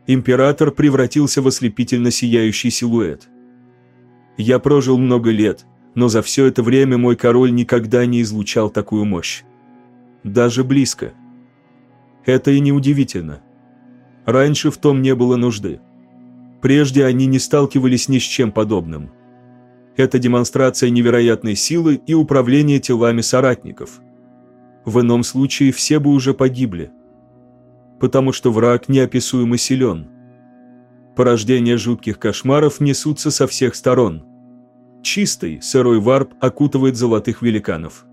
Император превратился в ослепительно сияющий силуэт. Я прожил много лет, но за все это время мой король никогда не излучал такую мощь. Даже близко. Это и неудивительно. Раньше в том не было нужды. Прежде они не сталкивались ни с чем подобным. Это демонстрация невероятной силы и управления телами соратников. В ином случае все бы уже погибли. Потому что враг неописуемо силен. Порождения жутких кошмаров несутся со всех сторон. Чистый, сырой варп окутывает золотых великанов.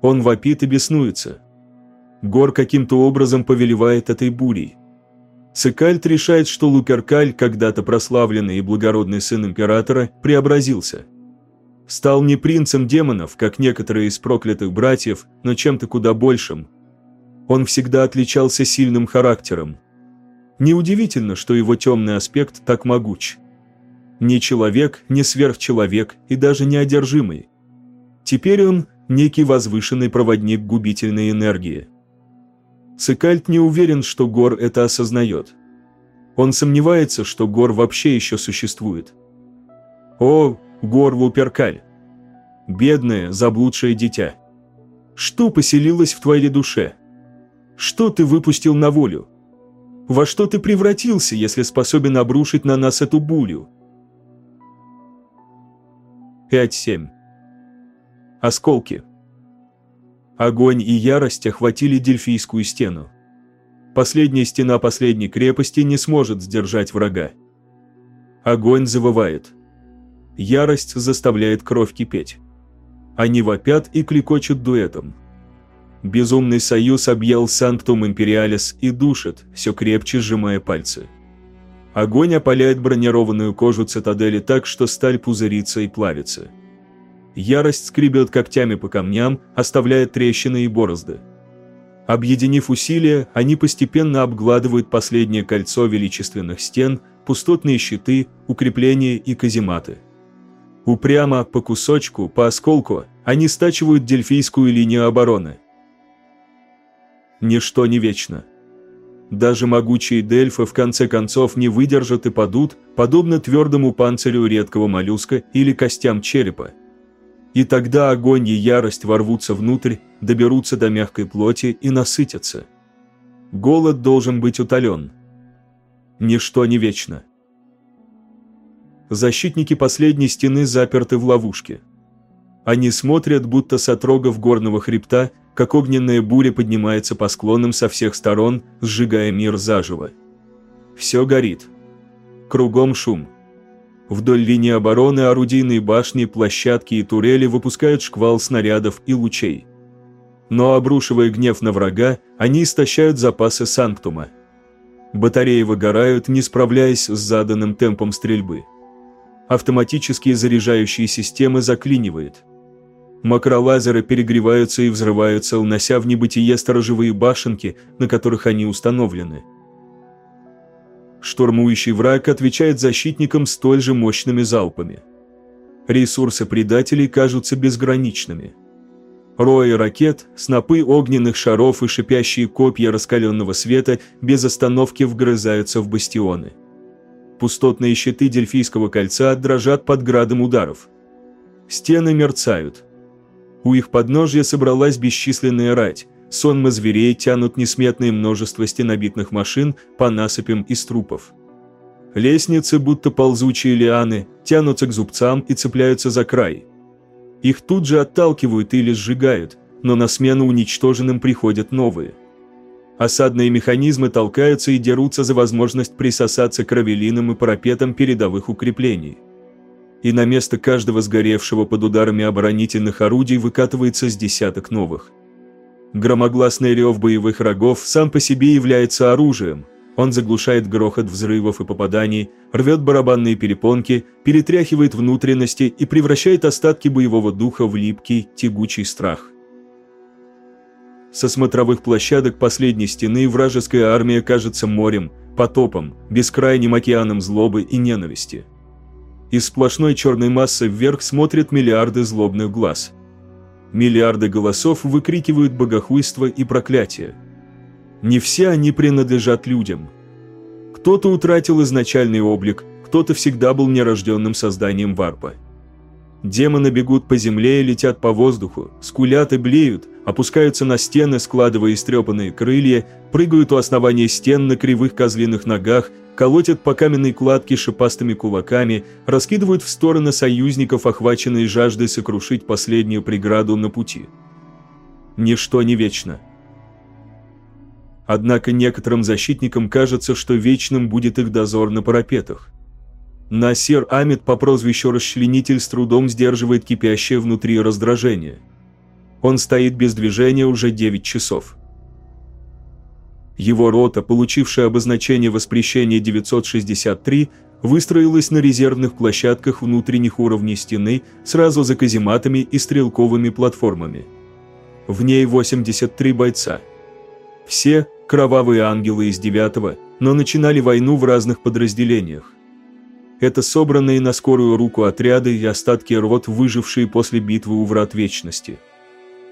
Он вопит и беснуется. Гор каким-то образом повелевает этой бурей. Цикальт решает, что Луперкаль, когда-то прославленный и благородный сын императора, преобразился. Стал не принцем демонов, как некоторые из проклятых братьев, но чем-то куда большим. Он всегда отличался сильным характером. Неудивительно, что его темный аспект так могуч. Не человек, не сверхчеловек и даже не одержимый. Теперь он – некий возвышенный проводник губительной энергии. Цикальт не уверен, что Гор это осознает. Он сомневается, что Гор вообще еще существует. О, Гор Вуперкаль! Бедное, заблудшее дитя! Что поселилось в твоей душе? Что ты выпустил на волю? Во что ты превратился, если способен обрушить на нас эту булю? 5.7 Осколки Огонь и ярость охватили Дельфийскую стену. Последняя стена последней крепости не сможет сдержать врага. Огонь завывает. Ярость заставляет кровь кипеть. Они вопят и кликочут дуэтом. Безумный союз объял Санктум Империалис и душит, все крепче сжимая пальцы. Огонь опаляет бронированную кожу цитадели так, что сталь пузырится и плавится. Ярость скребет когтями по камням, оставляя трещины и борозды. Объединив усилия, они постепенно обгладывают последнее кольцо величественных стен, пустотные щиты, укрепления и казематы. Упрямо, по кусочку, по осколку, они стачивают дельфийскую линию обороны. Ничто не вечно. Даже могучие дельфы в конце концов не выдержат и падут, подобно твердому панцирю редкого моллюска или костям черепа, и тогда огонь и ярость ворвутся внутрь, доберутся до мягкой плоти и насытятся. Голод должен быть утолен. Ничто не вечно. Защитники последней стены заперты в ловушке. Они смотрят, будто с отрогов горного хребта, как огненная буря поднимается по склонам со всех сторон, сжигая мир заживо. Все горит. Кругом шум. Вдоль линии обороны орудийные башни, площадки и турели выпускают шквал снарядов и лучей. Но обрушивая гнев на врага, они истощают запасы Санктума. Батареи выгорают, не справляясь с заданным темпом стрельбы. Автоматические заряжающие системы заклинивают. Макролазеры перегреваются и взрываются, унося в небытие сторожевые башенки, на которых они установлены – штурмующий враг отвечает защитникам столь же мощными залпами. Ресурсы предателей кажутся безграничными. Рои ракет, снопы огненных шаров и шипящие копья раскаленного света без остановки вгрызаются в бастионы. Пустотные щиты Дельфийского кольца дрожат под градом ударов. Стены мерцают. У их подножья собралась бесчисленная рать, сонмы зверей тянут несметное множество стенобитных машин по насыпям из трупов. Лестницы, будто ползучие лианы, тянутся к зубцам и цепляются за край. Их тут же отталкивают или сжигают, но на смену уничтоженным приходят новые. Осадные механизмы толкаются и дерутся за возможность присосаться к равелинам и парапетам передовых укреплений. И на место каждого сгоревшего под ударами оборонительных орудий выкатывается с десяток новых – Громогласный рев боевых рогов сам по себе является оружием. Он заглушает грохот взрывов и попаданий, рвет барабанные перепонки, перетряхивает внутренности и превращает остатки боевого духа в липкий, тягучий страх. Со смотровых площадок последней стены вражеская армия кажется морем, потопом, бескрайним океаном злобы и ненависти. Из сплошной черной массы вверх смотрят миллиарды злобных глаз – Миллиарды голосов выкрикивают богохульство и проклятие. Не все они принадлежат людям. Кто-то утратил изначальный облик, кто-то всегда был нерожденным созданием варпа. Демоны бегут по земле и летят по воздуху, скулят и блеют, опускаются на стены, складывая истрепанные крылья, прыгают у основания стен на кривых козлиных ногах, колотят по каменной кладке шипастыми кулаками, раскидывают в стороны союзников, охваченные жаждой сокрушить последнюю преграду на пути. Ничто не вечно. Однако некоторым защитникам кажется, что вечным будет их дозор на парапетах. Насер Амид по прозвищу Расчленитель с трудом сдерживает кипящее внутри раздражение. Он стоит без движения уже 9 часов. Его рота, получившая обозначение воспрещения 963, выстроилась на резервных площадках внутренних уровней стены сразу за казематами и стрелковыми платформами. В ней 83 бойца. Все – кровавые ангелы из 9 но начинали войну в разных подразделениях. Это собранные на скорую руку отряды и остатки рот, выжившие после битвы у Врат Вечности.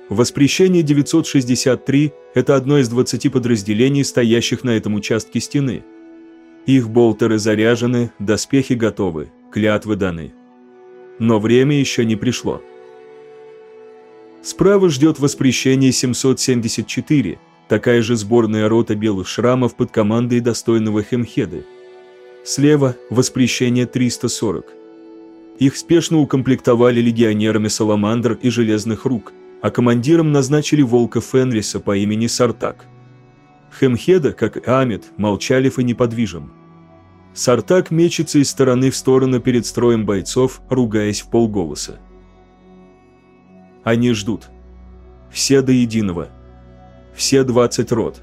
Воспрещение 963 – это одно из 20 подразделений, стоящих на этом участке стены. Их болтеры заряжены, доспехи готовы, клятвы даны. Но время еще не пришло. Справа ждет воспрещение 774, такая же сборная рота белых шрамов под командой достойного Хемхеды. Слева – воспрещение 340. Их спешно укомплектовали легионерами Саламандр и Железных Рук, а командиром назначили Волка Фенриса по имени Сартак. Хемхеда, как и Амит, молчалив и неподвижен. Сартак мечется из стороны в сторону перед строем бойцов, ругаясь в полголоса. Они ждут. Все до единого. Все 20 рот.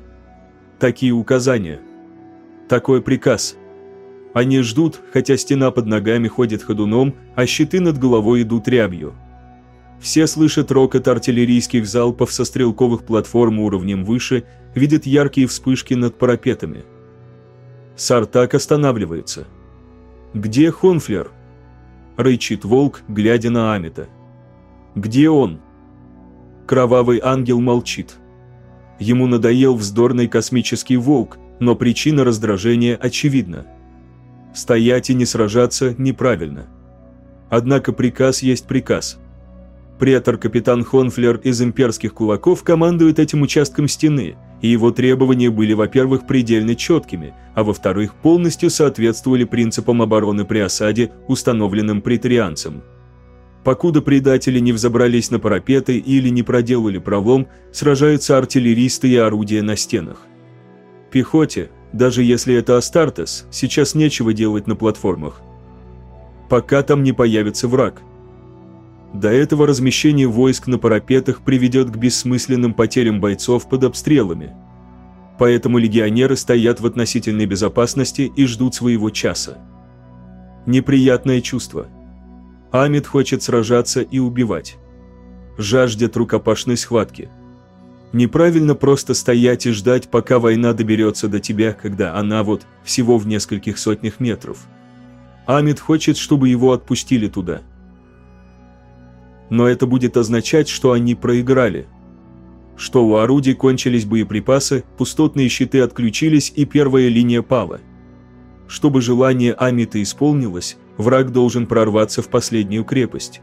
Такие указания. Такой приказ. Они ждут, хотя стена под ногами ходит ходуном, а щиты над головой идут рябью. Все слышат рокот артиллерийских залпов со стрелковых платформ уровнем выше, видят яркие вспышки над парапетами. Сартак останавливается. «Где Хонфлер?» Рычит волк, глядя на Амита. «Где он?» Кровавый ангел молчит. Ему надоел вздорный космический волк, но причина раздражения очевидна. Стоять и не сражаться неправильно. Однако приказ есть приказ. Претор-капитан Хонфлер из имперских кулаков командует этим участком стены, и его требования были, во-первых, предельно четкими, а во-вторых, полностью соответствовали принципам обороны при осаде, установленным претарианцем. Покуда предатели не взобрались на парапеты или не проделали пролом, сражаются артиллеристы и орудия на стенах. Пехоте, даже если это Астартес, сейчас нечего делать на платформах. Пока там не появится враг. До этого размещение войск на парапетах приведет к бессмысленным потерям бойцов под обстрелами. Поэтому легионеры стоят в относительной безопасности и ждут своего часа. Неприятное чувство. Амид хочет сражаться и убивать. Жаждет рукопашной схватки – Неправильно просто стоять и ждать, пока война доберется до тебя, когда она вот всего в нескольких сотнях метров. Амид хочет, чтобы его отпустили туда. Но это будет означать, что они проиграли. Что у орудий кончились боеприпасы, пустотные щиты отключились и первая линия пала. Чтобы желание Амита исполнилось, враг должен прорваться в последнюю крепость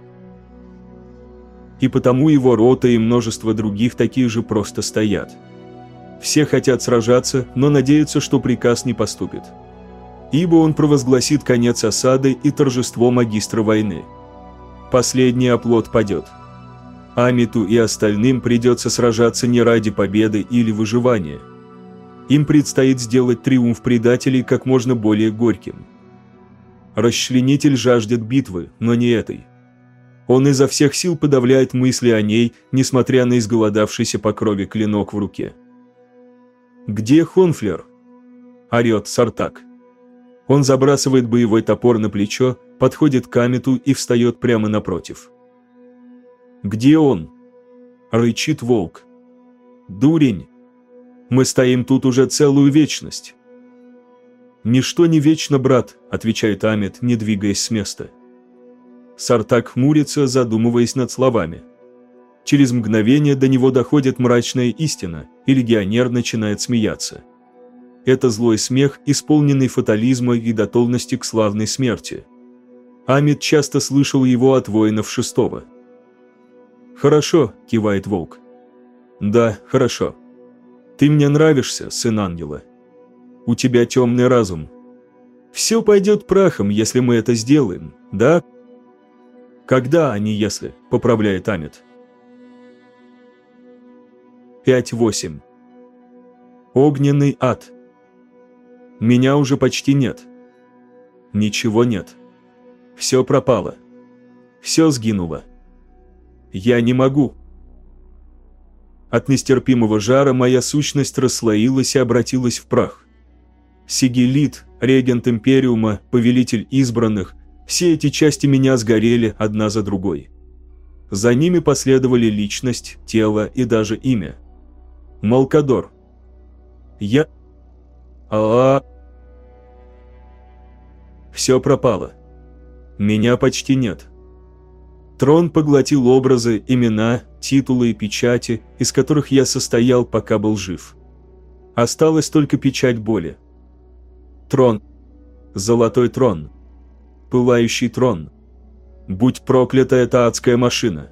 и потому его рота и множество других таких же просто стоят. Все хотят сражаться, но надеются, что приказ не поступит. Ибо он провозгласит конец осады и торжество магистра войны. Последний оплот падет. Амиту и остальным придется сражаться не ради победы или выживания. Им предстоит сделать триумф предателей как можно более горьким. Расчленитель жаждет битвы, но не этой. Он изо всех сил подавляет мысли о ней, несмотря на изголодавшийся по крови клинок в руке. «Где Хонфлер?» – орет Сартак. Он забрасывает боевой топор на плечо, подходит к Амиту и встает прямо напротив. «Где он?» – рычит волк. «Дурень! Мы стоим тут уже целую вечность!» «Ничто не вечно, брат», – отвечает Амит, не двигаясь с места. Сартак хмурится, задумываясь над словами. Через мгновение до него доходит мрачная истина, и легионер начинает смеяться. Это злой смех, исполненный фатализма и готовности к славной смерти. Амид часто слышал его от воинов шестого. «Хорошо», – кивает волк. «Да, хорошо. Ты мне нравишься, сын ангела. У тебя темный разум. Все пойдет прахом, если мы это сделаем, да?» «Когда, не если», – поправляет Амид. 5.8. Огненный ад. Меня уже почти нет. Ничего нет. Все пропало. Все сгинуло. Я не могу. От нестерпимого жара моя сущность расслоилась и обратилась в прах. Сигелит, регент Империума, повелитель избранных, все эти части меня сгорели одна за другой. За ними последовали личность, тело и даже имя – Малкадор. Я... А... Все пропало. Меня почти нет. Трон поглотил образы, имена, титулы и печати, из которых я состоял, пока был жив. Осталась только печать боли. Трон. Золотой трон. Пылающий трон. Будь проклята эта адская машина.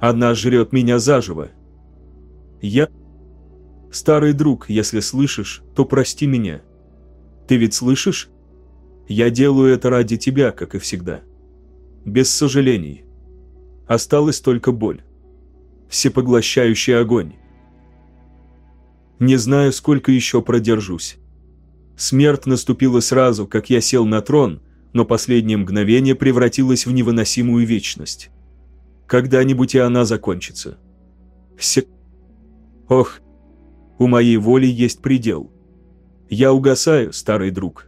Она жрет меня заживо. Я... Старый друг, если слышишь, то прости меня. Ты ведь слышишь? Я делаю это ради тебя, как и всегда. Без сожалений. Осталась только боль. Всепоглощающий огонь. Не знаю, сколько еще продержусь. Смерть наступила сразу, как я сел на трон, но последнее мгновение превратилось в невыносимую вечность. Когда-нибудь и она закончится. Все... Ох, у моей воли есть предел. Я угасаю, старый друг.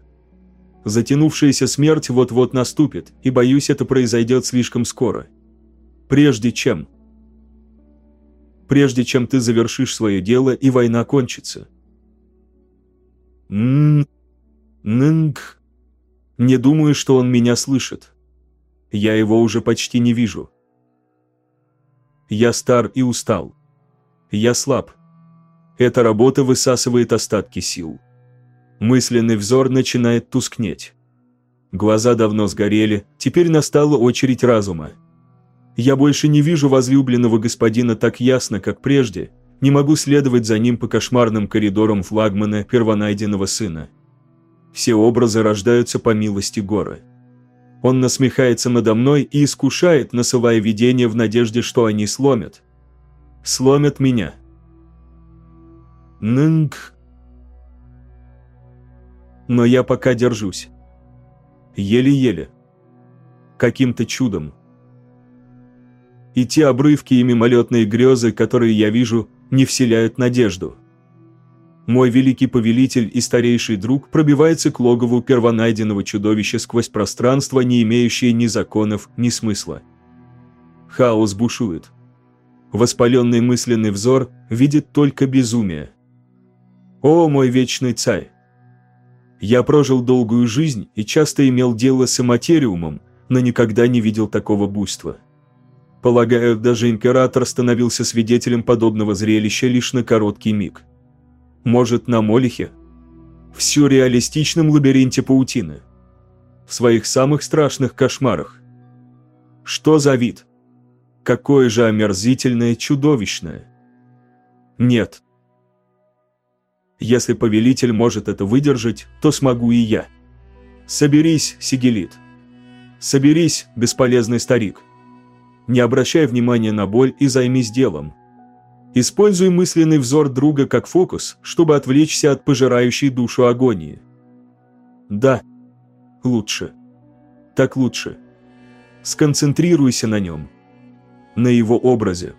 Затянувшаяся смерть вот-вот наступит, и боюсь, это произойдет слишком скоро. Прежде чем... Прежде чем ты завершишь свое дело, и война кончится. Ннг. Не думаю, что он меня слышит. Я его уже почти не вижу. Я стар и устал. Я слаб. Эта работа высасывает остатки сил. Мысленный взор начинает тускнеть. Глаза давно сгорели, теперь настала очередь разума. Я больше не вижу возлюбленного господина так ясно, как прежде, не могу следовать за ним по кошмарным коридорам флагмана первонайденного сына. Все образы рождаются по милости горы. Он насмехается надо мной и искушает, насылая видения в надежде, что они сломят. Сломят меня. Нынг. Но я пока держусь. Еле-еле. Каким-то чудом. И те обрывки и мимолетные грезы, которые я вижу, не вселяют надежду. Мой великий повелитель и старейший друг пробивается к логову первонайденного чудовища сквозь пространство, не имеющее ни законов, ни смысла. Хаос бушует. Воспаленный мысленный взор видит только безумие. «О, мой вечный царь! Я прожил долгую жизнь и часто имел дело с эматериумом, но никогда не видел такого буйства. Полагаю, даже император становился свидетелем подобного зрелища лишь на короткий миг. Может, на Молихе? В сюрреалистичном лабиринте паутины. В своих самых страшных кошмарах. Что за вид? Какое же омерзительное, чудовищное. Нет, если повелитель может это выдержать, то смогу и я. Соберись, Сигелит. Соберись, бесполезный старик. Не обращай внимания на боль и займись делом. Используй мысленный взор друга как фокус, чтобы отвлечься от пожирающей душу агонии. Да, лучше. Так лучше. Сконцентрируйся на нем. На его образе.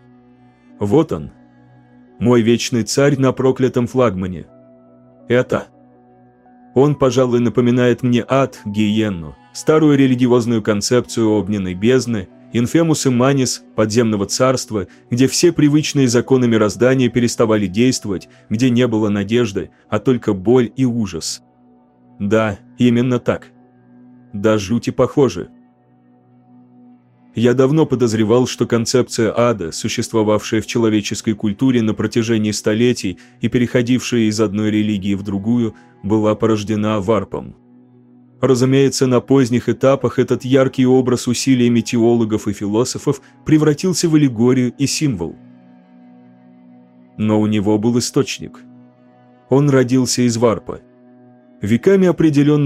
Вот он, мой вечный царь на проклятом флагмане. Это. Он, пожалуй, напоминает мне ад, гиенну, старую религиозную концепцию огненной бездны, инфемус и манис, подземного царства, где все привычные законы мироздания переставали действовать, где не было надежды, а только боль и ужас. Да, именно так. Да жути похоже. Я давно подозревал, что концепция ада, существовавшая в человеческой культуре на протяжении столетий и переходившая из одной религии в другую, была порождена варпом. Разумеется, на поздних этапах этот яркий образ усилиями теологов и философов превратился в аллегорию и символ. Но у него был источник. Он родился из варпа. Веками определенные